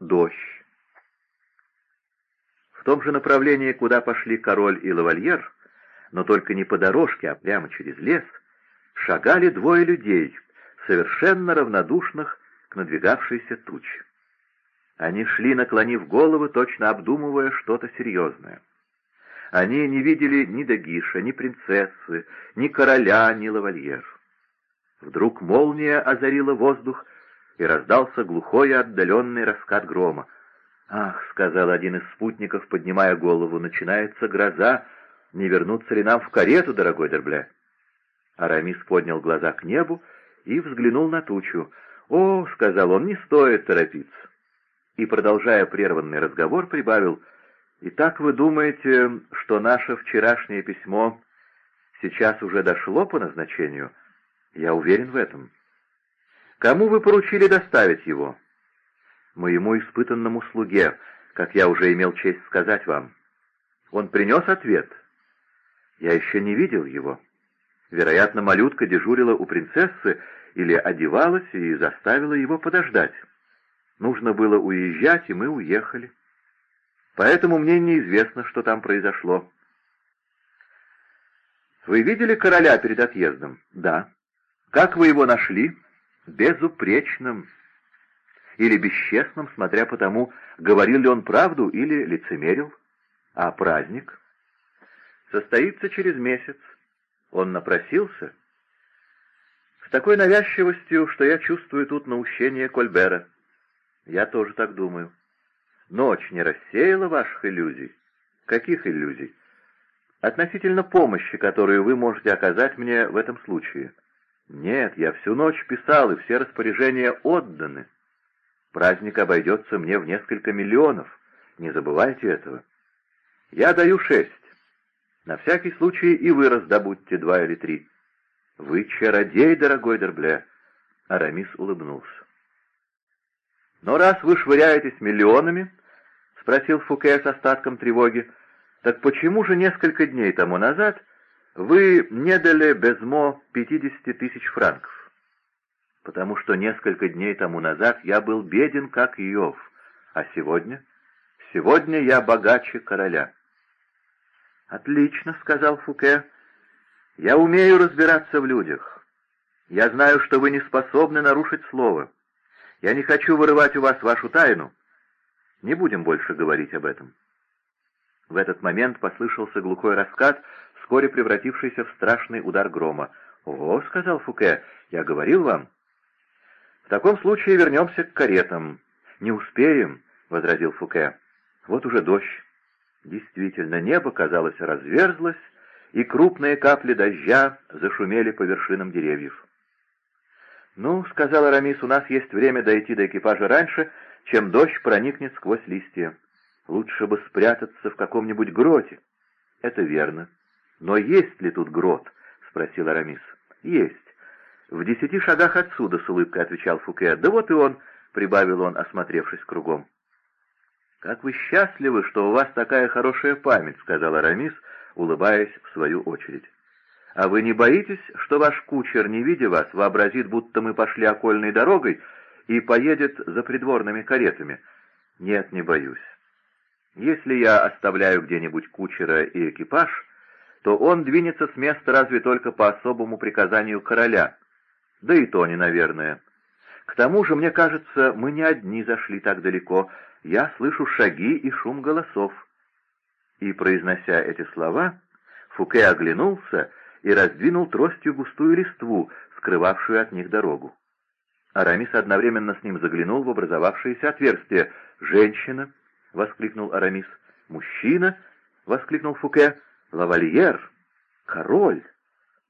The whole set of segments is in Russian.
Дождь. В том же направлении, куда пошли король и лавальер, но только не по дорожке, а прямо через лес, шагали двое людей, совершенно равнодушных к надвигавшейся туче. Они шли, наклонив головы, точно обдумывая что-то серьезное. Они не видели ни Дагиша, ни принцессы, ни короля, ни лавальер. Вдруг молния озарила воздух, и раздался глухой и отдаленный раскат грома. «Ах», — сказал один из спутников, поднимая голову, — «начинается гроза. Не вернуться ли нам в карету, дорогой Дербля?» Арамис поднял глаза к небу и взглянул на тучу. «О», — сказал он, — «не стоит торопиться». И, продолжая прерванный разговор, прибавил, «Итак вы думаете, что наше вчерашнее письмо сейчас уже дошло по назначению?» «Я уверен в этом». «Кому вы поручили доставить его?» «Моему испытанному слуге, как я уже имел честь сказать вам». «Он принес ответ?» «Я еще не видел его». Вероятно, малютка дежурила у принцессы или одевалась и заставила его подождать. Нужно было уезжать, и мы уехали. Поэтому мне неизвестно, что там произошло. Вы видели короля перед отъездом? Да. Как вы его нашли? Безупречным. Или бесчестным, смотря по тому, говорил ли он правду или лицемерил. А праздник? Состоится через месяц. Он напросился? С такой навязчивостью, что я чувствую тут наущение Кольбера. Я тоже так думаю. Ночь не рассеяла ваших иллюзий? Каких иллюзий? Относительно помощи, которую вы можете оказать мне в этом случае. Нет, я всю ночь писал, и все распоряжения отданы. Праздник обойдется мне в несколько миллионов. Не забывайте этого. Я даю шесть. На всякий случай и вы раздобудьте два или три. Вы чародей, дорогой Дербле. Арамис улыбнулся. Но раз вы швыряетесь миллионами, — спросил Фуке с остатком тревоги, — так почему же несколько дней тому назад вы не дали Безмо пятидесяти тысяч франков? Потому что несколько дней тому назад я был беден, как Иов, а сегодня? Сегодня я богаче короля. «Отлично», — сказал Фуке. «Я умею разбираться в людях. Я знаю, что вы не способны нарушить слово. Я не хочу вырывать у вас вашу тайну. Не будем больше говорить об этом». В этот момент послышался глухой раскат, вскоре превратившийся в страшный удар грома. «Ого», — сказал Фуке, — «я говорил вам». «В таком случае вернемся к каретам». «Не успеем», — возразил Фуке. «Вот уже дождь. Действительно, небо, казалось, разверзлось, и крупные капли дождя зашумели по вершинам деревьев. «Ну, — сказал Арамис, — у нас есть время дойти до экипажа раньше, чем дождь проникнет сквозь листья. Лучше бы спрятаться в каком-нибудь гроте». «Это верно. Но есть ли тут грот?» — спросил Арамис. «Есть. В десяти шагах отсюда, — с улыбкой отвечал Фуке. «Да вот и он», — прибавил он, осмотревшись кругом. «Как вы счастливы, что у вас такая хорошая память», — сказал Арамис, улыбаясь в свою очередь. «А вы не боитесь, что ваш кучер, не видя вас, вообразит, будто мы пошли окольной дорогой и поедет за придворными каретами?» «Нет, не боюсь. Если я оставляю где-нибудь кучера и экипаж, то он двинется с места разве только по особому приказанию короля. Да и то не, наверное. К тому же, мне кажется, мы не одни зашли так далеко, я слышу шаги и шум голосов». И, произнося эти слова, Фуке оглянулся и раздвинул тростью густую листву, скрывавшую от них дорогу. Арамис одновременно с ним заглянул в образовавшееся отверстие. «Женщина!» — воскликнул Арамис. «Мужчина!» — воскликнул Фуке. «Лавальер! Король!»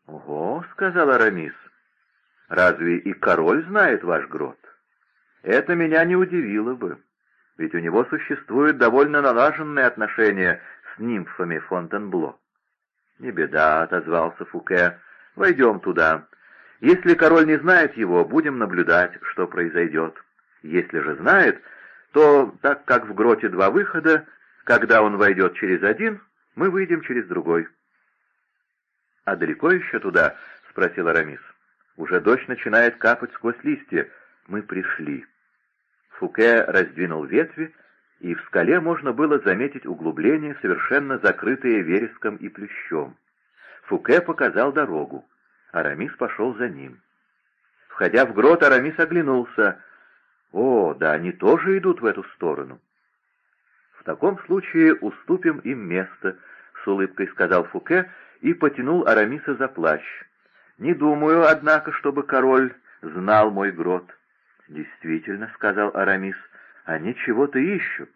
«Ого!» — сказал Арамис. «Разве и король знает ваш грот?» «Это меня не удивило бы ведь у него существуют довольно налаженные отношения с нимфами Фонтенбло. «Не беда», — отозвался Фуке, — «войдем туда. Если король не знает его, будем наблюдать, что произойдет. Если же знает, то, так как в гроте два выхода, когда он войдет через один, мы выйдем через другой». «А далеко еще туда?» — спросил Арамис. «Уже дождь начинает капать сквозь листья. Мы пришли». Фуке раздвинул ветви, и в скале можно было заметить углубление, совершенно закрытое вереском и плющом. Фуке показал дорогу. Арамис пошел за ним. Входя в грот, Арамис оглянулся. «О, да они тоже идут в эту сторону». «В таком случае уступим им место», — с улыбкой сказал Фуке и потянул Арамиса за плащ. «Не думаю, однако, чтобы король знал мой грот». «Действительно», — сказал Арамис, — «они чего-то ищут.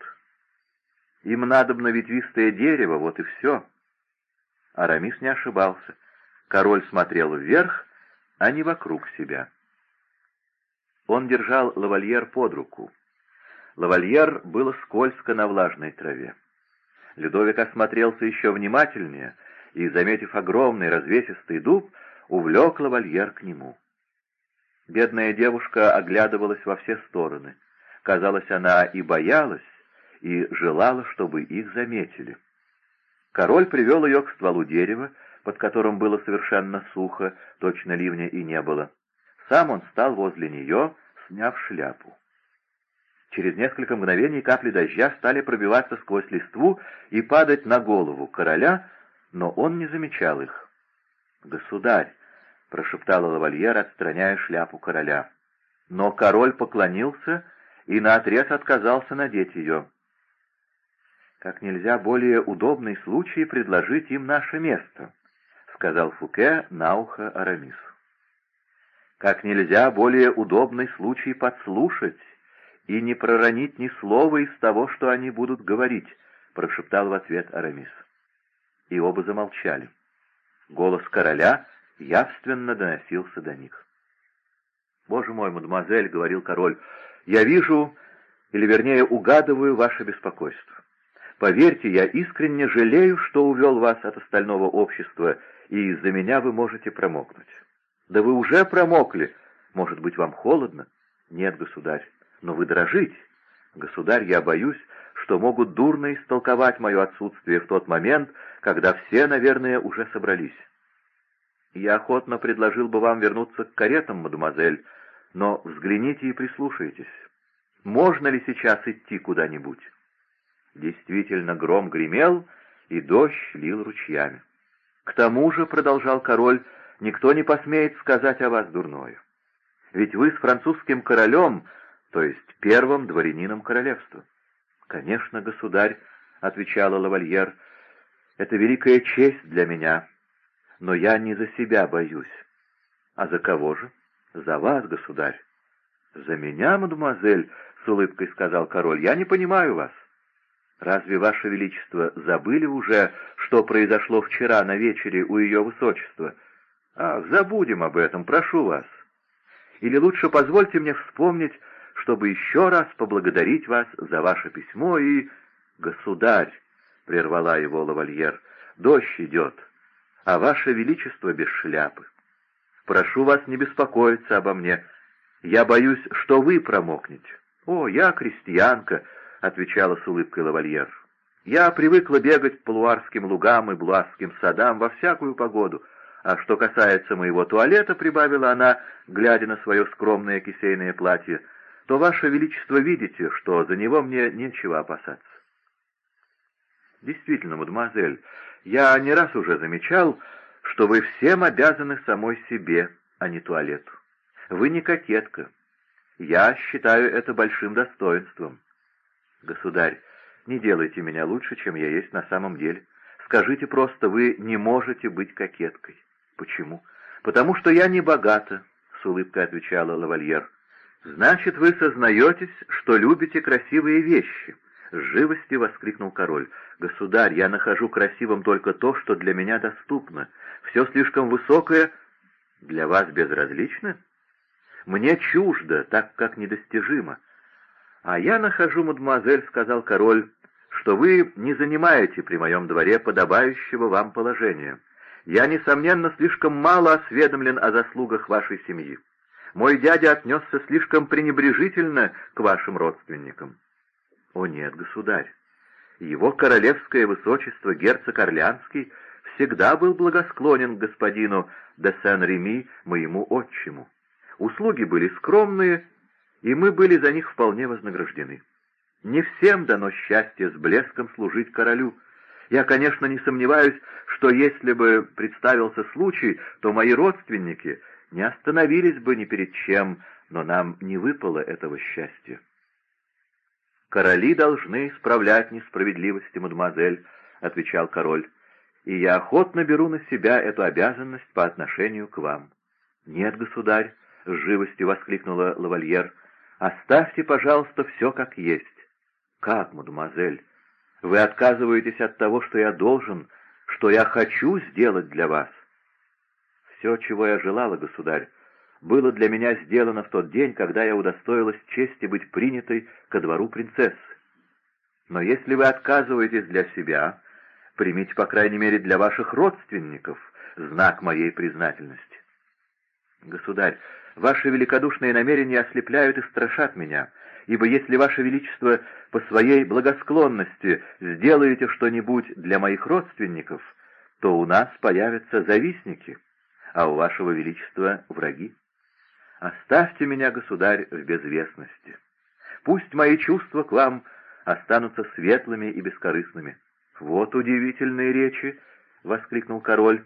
Им надобно ветвистое дерево, вот и все». Арамис не ошибался. Король смотрел вверх, а не вокруг себя. Он держал лавальер под руку. Лавальер было скользко на влажной траве. Людовик осмотрелся еще внимательнее и, заметив огромный развесистый дуб, увлек лавальер к нему. Бедная девушка оглядывалась во все стороны. Казалось, она и боялась, и желала, чтобы их заметили. Король привел ее к стволу дерева, под которым было совершенно сухо, точно ливня и не было. Сам он стал возле нее, сняв шляпу. Через несколько мгновений капли дождя стали пробиваться сквозь листву и падать на голову короля, но он не замечал их. «Государь!» — прошептала лавальер, отстраняя шляпу короля. Но король поклонился и наотрез отказался надеть ее. «Как нельзя более удобный случай предложить им наше место», — сказал Фуке на ухо Арамису как нельзя более удобный случай подслушать и не проронить ни слова из того, что они будут говорить, — прошептал в ответ Арамис. И оба замолчали. Голос короля явственно доносился до них. «Боже мой, мадемуазель», — говорил король, — «я вижу, или вернее угадываю ваше беспокойство. Поверьте, я искренне жалею, что увел вас от остального общества, и из-за меня вы можете промокнуть. Да вы уже промокли. Может быть, вам холодно? Нет, государь. Но вы дрожите. Государь, я боюсь, что могут дурно истолковать мое отсутствие в тот момент, когда все, наверное, уже собрались. Я охотно предложил бы вам вернуться к каретам, мадемуазель, но взгляните и прислушайтесь. Можно ли сейчас идти куда-нибудь? Действительно, гром гремел, и дождь лил ручьями. К тому же, — продолжал король, — никто не посмеет сказать о вас дурное. Ведь вы с французским королем, то есть первым дворянином королевства. «Конечно, государь», — отвечала лавальер, — «это великая честь для меня, но я не за себя боюсь». «А за кого же?» «За вас, государь». «За меня, мадемуазель», — с улыбкой сказал король, — «я не понимаю вас». «Разве, Ваше Величество, забыли уже, что произошло вчера на вечере у Ее Высочества?» Ах, забудем об этом, прошу вас. Или лучше позвольте мне вспомнить, чтобы еще раз поблагодарить вас за ваше письмо и... Государь, — прервала его лавальер, — дождь идет, а ваше величество без шляпы. Прошу вас не беспокоиться обо мне. Я боюсь, что вы промокнете. О, я крестьянка, — отвечала с улыбкой лавальер. Я привыкла бегать по луарским лугам и блуарским садам во всякую погоду — а что касается моего туалета, — прибавила она, глядя на свое скромное кисейное платье, — то, Ваше Величество, видите, что за него мне нечего опасаться. Действительно, мадемуазель, я не раз уже замечал, что вы всем обязаны самой себе, а не туалету. Вы не кокетка. Я считаю это большим достоинством. Государь, не делайте меня лучше, чем я есть на самом деле. Скажите просто, вы не можете быть кокеткой. «Почему?» «Потому что я не богата», — с улыбкой отвечала лавальер. «Значит, вы сознаетесь, что любите красивые вещи», — с живостью воскликнул король. «Государь, я нахожу красивым только то, что для меня доступно. Все слишком высокое для вас безразлично? Мне чуждо, так как недостижимо. А я нахожу, мадемуазель, — сказал король, — что вы не занимаете при моем дворе подобающего вам положения. Я, несомненно, слишком мало осведомлен о заслугах вашей семьи. Мой дядя отнесся слишком пренебрежительно к вашим родственникам. О нет, государь, его королевское высочество, герцог Орлянский, всегда был благосклонен к господину де Сен-Реми, моему отчиму. Услуги были скромные, и мы были за них вполне вознаграждены. Не всем дано счастье с блеском служить королю. Я, конечно, не сомневаюсь, что если бы представился случай, то мои родственники не остановились бы ни перед чем, но нам не выпало этого счастья. «Короли должны исправлять несправедливости, мадемуазель», — отвечал король, — «и я охотно беру на себя эту обязанность по отношению к вам». «Нет, государь», — с живостью воскликнула лавальер, — «оставьте, пожалуйста, все как есть». «Как, мадемуазель? Вы отказываетесь от того, что я должен, что я хочу сделать для вас?» «Все, чего я желала, государь, было для меня сделано в тот день, когда я удостоилась чести быть принятой ко двору принцессы. Но если вы отказываетесь для себя, примите, по крайней мере, для ваших родственников знак моей признательности. Государь, ваши великодушные намерения ослепляют и страшат меня, ибо если ваше величество по своей благосклонности сделаете что-нибудь для моих родственников, то у нас появятся завистники, а у вашего величества враги. Оставьте меня, государь, в безвестности. Пусть мои чувства к вам останутся светлыми и бескорыстными. Вот удивительные речи! — воскликнул король.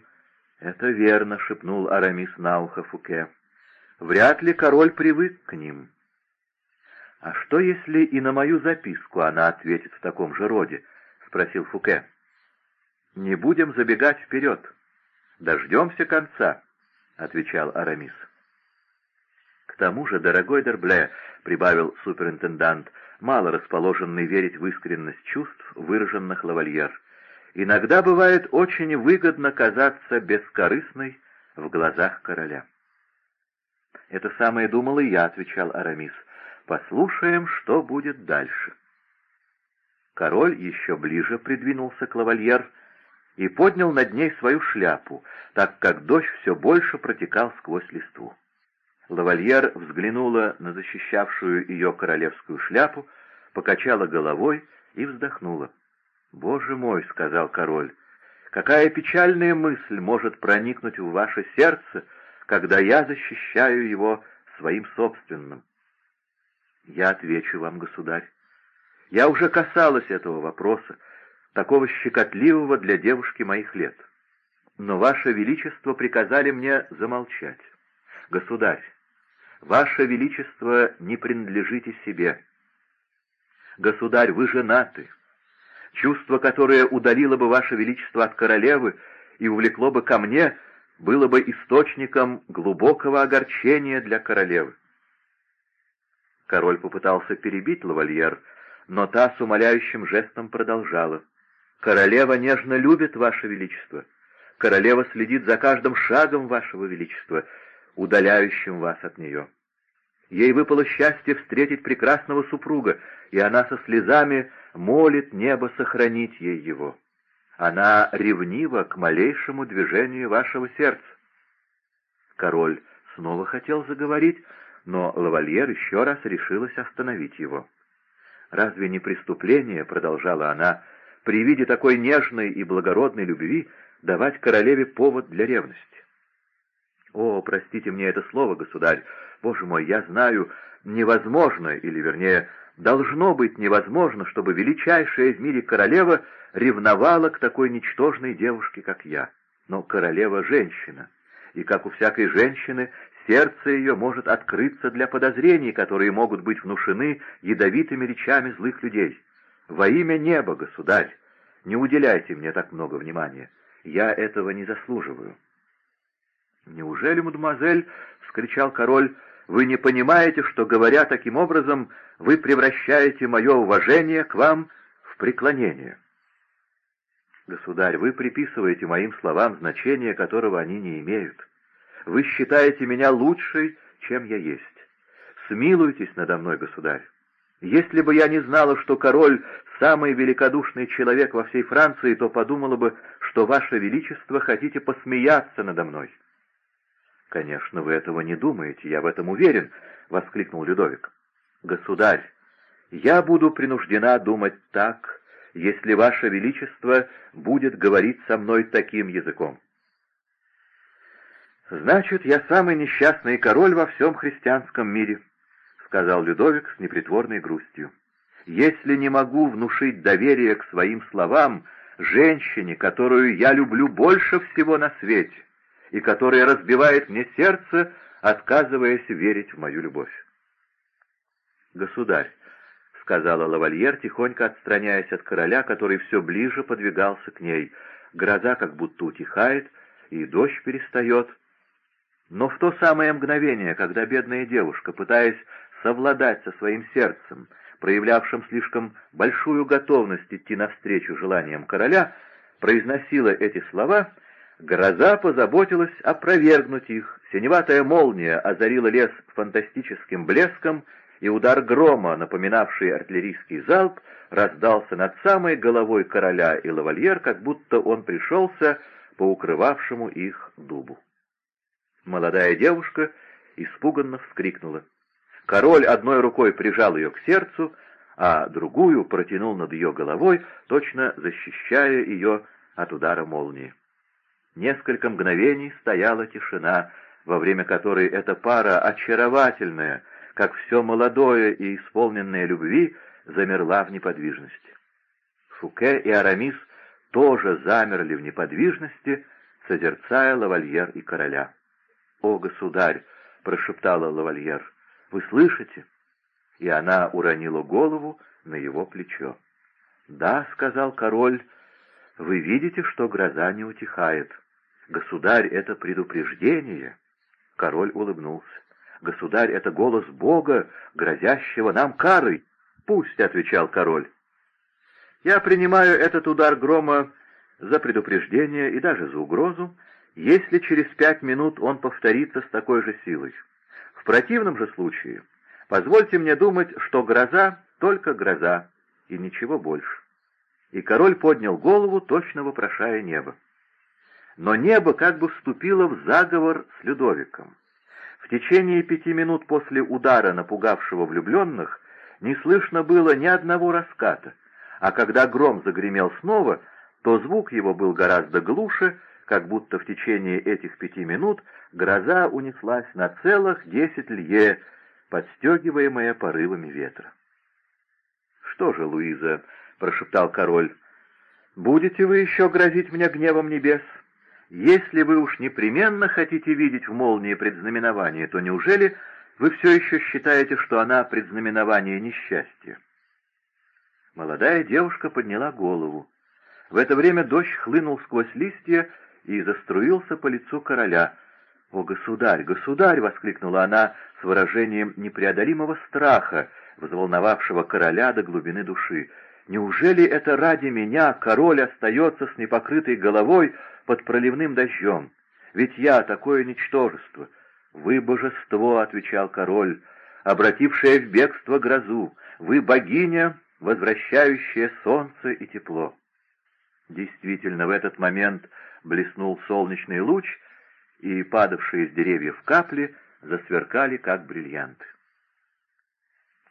«Это верно», — шепнул Арамис на ухо Фуке. «Вряд ли король привык к ним». «А что, если и на мою записку она ответит в таком же роде?» — спросил Фуке. «Не будем забегать вперед. Дождемся конца», — отвечал Арамис. «К тому же, дорогой Дербле», — прибавил суперинтендант, мало расположенный верить в искренность чувств, выраженных лавальер, — «иногда бывает очень выгодно казаться бескорыстной в глазах короля». «Это самое думал и я», — отвечал Арамис. «Послушаем, что будет дальше». Король еще ближе придвинулся к лавальер и поднял над ней свою шляпу, так как дождь все больше протекал сквозь листву. Лавальер взглянула на защищавшую ее королевскую шляпу, покачала головой и вздохнула. «Боже мой!» — сказал король. «Какая печальная мысль может проникнуть в ваше сердце, когда я защищаю его своим собственным?» «Я отвечу вам, государь. Я уже касалась этого вопроса, такого щекотливого для девушки моих лет. Но ваше величество приказали мне замолчать. Государь, Ваше Величество не принадлежите себе. Государь, вы женаты. Чувство, которое удалило бы Ваше Величество от королевы и увлекло бы ко мне, было бы источником глубокого огорчения для королевы. Король попытался перебить лавальер, но та с умоляющим жестом продолжала. «Королева нежно любит Ваше Величество. Королева следит за каждым шагом Вашего Величества удаляющим вас от нее. Ей выпало счастье встретить прекрасного супруга, и она со слезами молит небо сохранить ей его. Она ревнива к малейшему движению вашего сердца. Король снова хотел заговорить, но лавальер еще раз решилась остановить его. «Разве не преступление, — продолжала она, — при виде такой нежной и благородной любви давать королеве повод для ревности? О, простите мне это слово, государь. Боже мой, я знаю, невозможно, или, вернее, должно быть невозможно, чтобы величайшая в мире королева ревновала к такой ничтожной девушке, как я. Но королева — женщина, и, как у всякой женщины, сердце ее может открыться для подозрений, которые могут быть внушены ядовитыми речами злых людей. Во имя неба, государь, не уделяйте мне так много внимания. Я этого не заслуживаю. «Неужели, мадемуазель, — вскричал король, — вы не понимаете, что, говоря таким образом, вы превращаете мое уважение к вам в преклонение?» «Государь, вы приписываете моим словам значение, которого они не имеют. Вы считаете меня лучшей, чем я есть. Смилуйтесь надо мной, государь. Если бы я не знала, что король — самый великодушный человек во всей Франции, то подумала бы, что ваше величество хотите посмеяться надо мной. «Конечно, вы этого не думаете, я в этом уверен», — воскликнул Людовик. «Государь, я буду принуждена думать так, если Ваше Величество будет говорить со мной таким языком». «Значит, я самый несчастный король во всем христианском мире», — сказал Людовик с непритворной грустью. «Если не могу внушить доверие к своим словам женщине, которую я люблю больше всего на свете, и которая разбивает мне сердце, отказываясь верить в мою любовь». «Государь», — сказала лавальер, тихонько отстраняясь от короля, который все ближе подвигался к ней, — гроза как будто утихает, и дождь перестает. Но в то самое мгновение, когда бедная девушка, пытаясь совладать со своим сердцем, проявлявшим слишком большую готовность идти навстречу желаниям короля, произносила эти слова, гроза позаботилась опровергнуть их, синеватая молния озарила лес фантастическим блеском, и удар грома, напоминавший артиллерийский залп, раздался над самой головой короля и лавальер, как будто он пришелся по укрывавшему их дубу. Молодая девушка испуганно вскрикнула. Король одной рукой прижал ее к сердцу, а другую протянул над ее головой, точно защищая ее от удара молнии. Несколько мгновений стояла тишина, во время которой эта пара, очаровательная, как все молодое и исполненное любви, замерла в неподвижности. Фуке и Арамис тоже замерли в неподвижности, созерцая лавальер и короля. «О, государь!» — прошептала лавальер. Вы слышите?» И она уронила голову на его плечо. «Да», — сказал король, — «вы видите, что гроза не утихает. Государь, это предупреждение». Король улыбнулся. «Государь, это голос Бога, грозящего нам карой». «Пусть», — отвечал король. «Я принимаю этот удар грома за предупреждение и даже за угрозу, если через пять минут он повторится с такой же силой. В противном же случае позвольте мне думать, что гроза — только гроза, и ничего больше. И король поднял голову, точно вопрошая небо. Но небо как бы вступило в заговор с Людовиком. В течение пяти минут после удара, напугавшего влюбленных, не слышно было ни одного раската, а когда гром загремел снова, то звук его был гораздо глуше, как будто в течение этих пяти минут гроза унеслась на целых десять лье, подстегиваемая порывами ветра. «Что же, Луиза?» — прошептал король. «Будете вы еще грозить мне гневом небес? Если вы уж непременно хотите видеть в молнии предзнаменование, то неужели вы все еще считаете, что она предзнаменование несчастья?» Молодая девушка подняла голову. В это время дождь хлынул сквозь листья и заструился по лицу короля. «О, государь, государь!» — воскликнула она с выражением непреодолимого страха, взволновавшего короля до глубины души. «Неужели это ради меня король остается с непокрытой головой под проливным дождем? Ведь я такое ничтожество!» «Вы божество!» — отвечал король, обратившее в бегство грозу. «Вы богиня, возвращающая солнце и тепло!» Действительно, в этот момент блеснул солнечный луч, и падавшие с деревьев капли засверкали, как бриллианты.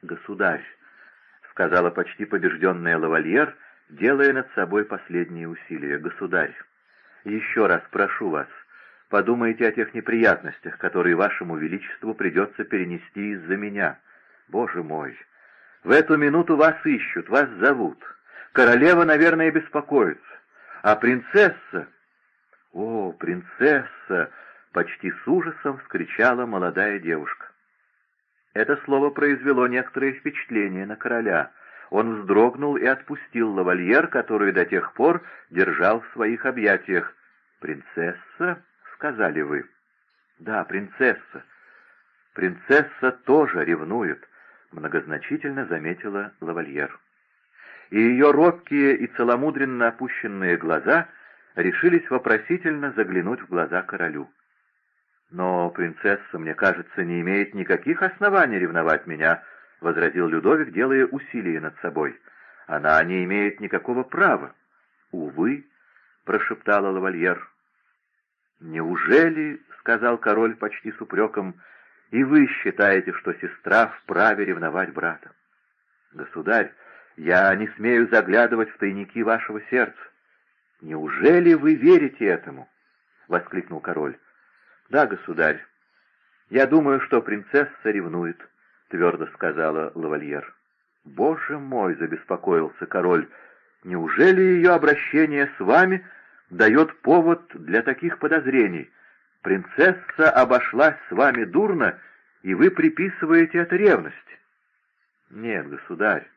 «Государь», — сказала почти побежденная лавальер, делая над собой последние усилия, — «государь, еще раз прошу вас, подумайте о тех неприятностях, которые вашему величеству придется перенести из-за меня. Боже мой! В эту минуту вас ищут, вас зовут. Королева, наверное, беспокоится. А принцесса... «О, принцесса!» — почти с ужасом вскричала молодая девушка. Это слово произвело некоторое впечатление на короля. Он вздрогнул и отпустил лавальер, которую до тех пор держал в своих объятиях. «Принцесса?» — сказали вы. «Да, принцесса. Принцесса тоже ревнует», — многозначительно заметила лавальер. И ее робкие и целомудренно опущенные глаза — решились вопросительно заглянуть в глаза королю. «Но принцесса, мне кажется, не имеет никаких оснований ревновать меня», — возразил Людовик, делая усилие над собой. «Она не имеет никакого права». «Увы», — прошептала лавальер. «Неужели, — сказал король почти с упреком, — и вы считаете, что сестра вправе ревновать брата? Государь, я не смею заглядывать в тайники вашего сердца. «Неужели вы верите этому?» — воскликнул король. «Да, государь. Я думаю, что принцесса ревнует», — твердо сказала лавальер. «Боже мой!» — забеспокоился король. «Неужели ее обращение с вами дает повод для таких подозрений? Принцесса обошлась с вами дурно, и вы приписываете это ревности?» «Нет, государь,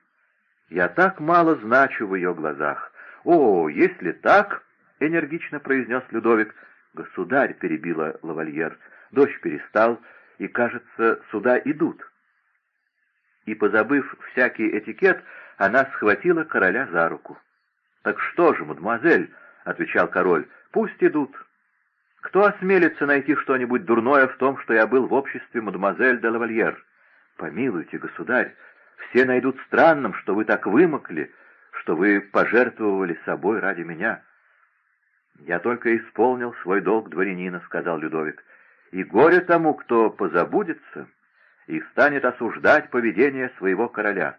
я так мало значу в ее глазах. О, если так, — энергично произнес Людовик, — государь, — перебила лавальер, — дождь перестал, и, кажется, сюда идут. И, позабыв всякий этикет, она схватила короля за руку. «Так что же, мадемуазель?» — отвечал король. «Пусть идут. Кто осмелится найти что-нибудь дурное в том, что я был в обществе мадемуазель де лавальер? Помилуйте, государь, все найдут странным, что вы так вымокли, что вы пожертвовали собой ради меня». «Я только исполнил свой долг дворянина», — сказал Людовик. «И горе тому, кто позабудется и станет осуждать поведение своего короля».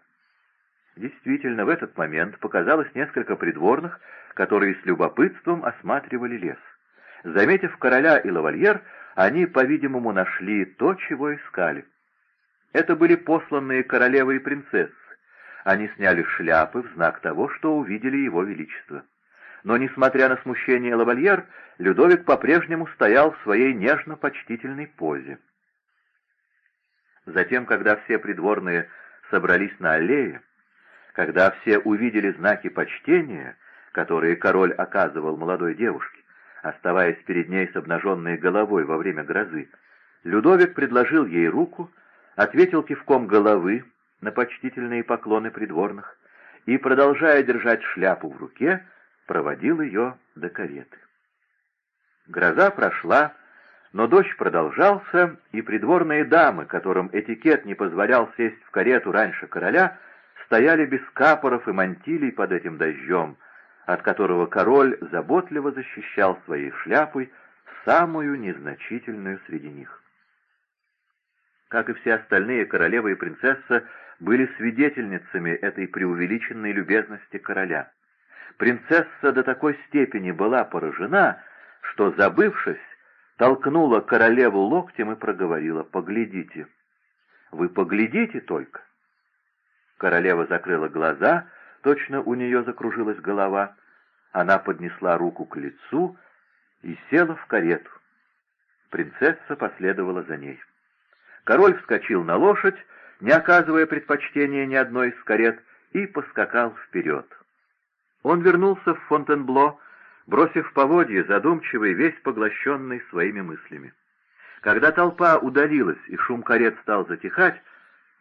Действительно, в этот момент показалось несколько придворных, которые с любопытством осматривали лес. Заметив короля и лавальер, они, по-видимому, нашли то, чего искали. Это были посланные королевы и принцессы. Они сняли шляпы в знак того, что увидели его величество. Но, несмотря на смущение лавальер, Людовик по-прежнему стоял в своей нежно-почтительной позе. Затем, когда все придворные собрались на аллее, когда все увидели знаки почтения, которые король оказывал молодой девушке, оставаясь перед ней с обнаженной головой во время грозы, Людовик предложил ей руку, ответил кивком головы на почтительные поклоны придворных и, продолжая держать шляпу в руке, проводил ее до кареты. Гроза прошла, но дождь продолжался, и придворные дамы, которым этикет не позволял сесть в карету раньше короля, стояли без капоров и мантилей под этим дождем, от которого король заботливо защищал своей шляпой самую незначительную среди них. Как и все остальные, королева и принцесса были свидетельницами этой преувеличенной любезности короля. Принцесса до такой степени была поражена, что, забывшись, толкнула королеву локтем и проговорила «Поглядите». «Вы поглядите только». Королева закрыла глаза, точно у нее закружилась голова. Она поднесла руку к лицу и села в карету. Принцесса последовала за ней. Король вскочил на лошадь, не оказывая предпочтения ни одной из карет, и поскакал вперед. Он вернулся в Фонтенбло, бросив поводье, задумчивый, весь поглощенный своими мыслями. Когда толпа удалилась и шум карет стал затихать,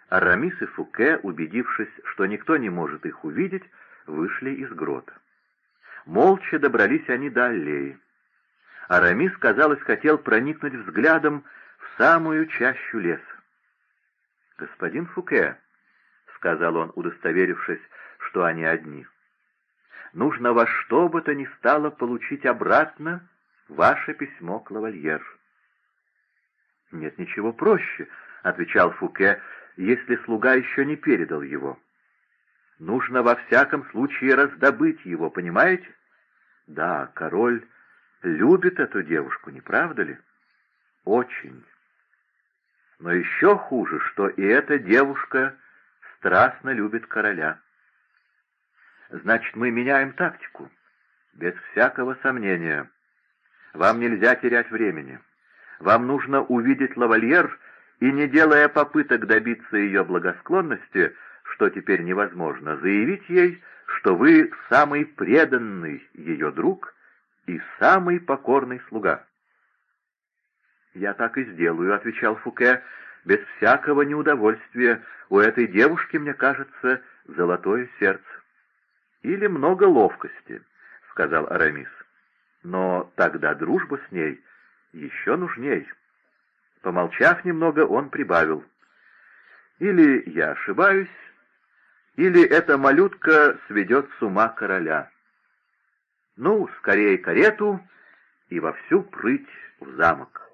Арамис и Фуке, убедившись, что никто не может их увидеть, вышли из грота. Молча добрались они до аллеи. Арамис, казалось, хотел проникнуть взглядом самую чащу леса. «Господин Фуке», — сказал он, удостоверившись, что они одни, — «нужно во что бы то ни стало получить обратно ваше письмо к лавальер». «Нет ничего проще», — отвечал Фуке, — «если слуга еще не передал его». «Нужно во всяком случае раздобыть его, понимаете?» «Да, король любит эту девушку, не правда ли?» «Очень». Но еще хуже, что и эта девушка страстно любит короля. Значит, мы меняем тактику. Без всякого сомнения. Вам нельзя терять времени. Вам нужно увидеть лавальер и, не делая попыток добиться ее благосклонности, что теперь невозможно, заявить ей, что вы самый преданный ее друг и самый покорный слуга. «Я так и сделаю», — отвечал Фуке, — «без всякого неудовольствия. У этой девушки, мне кажется, золотое сердце». «Или много ловкости», — сказал Арамис. «Но тогда дружба с ней еще нужней». Помолчав немного, он прибавил. «Или я ошибаюсь, или эта малютка сведет с ума короля. Ну, скорее карету и вовсю прыть в замок».